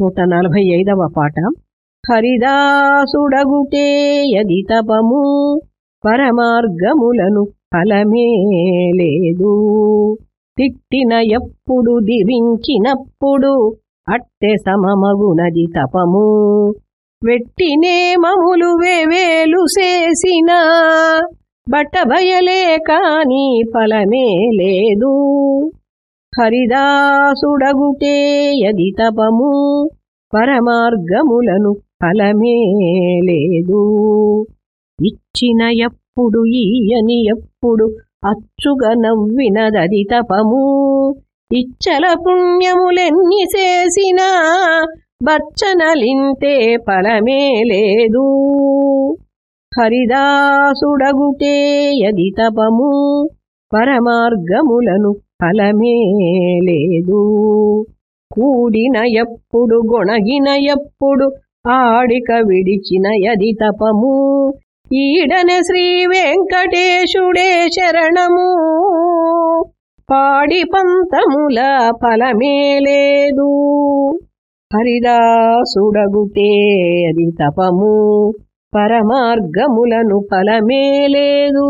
నూట నలభై ఐదవ పాట హరిదాసుడగుటే యది తపము పరమార్గములను ఫలమే లేదు తిట్టిన ఎప్పుడు దివించినప్పుడు అట్టె సమమగునది తపము. వెట్టినే మములు వేవేలు చేసిన బట్టబయలే కాని ఫలమే లేదు. హరిదాసుడగుటేయది తపము పరమార్గములను ఫలమే లేదు ఇచ్చిన ఎప్పుడు ఈయని ఎప్పుడు అచ్చుగా నవ్వినదది తపము. ఇచ్చల పుణ్యములెన్ని చేసినా బచ్చనలింతే ఫలమే లేదు హరిదాసుడగుటే యది తపము పరమార్గములను ఫలమే లేదు కూడిన ఎప్పుడు గొణగిన ఎప్పుడు ఆడిక విడిచిన యది తపము. ఈడన శ్రీ వెంకటేశుడే శరణము. పాడి పంతముల ఫలమే లేదు హరిదాసుడగుటే అది తపము. పరమార్గములను ఫలమే లేదు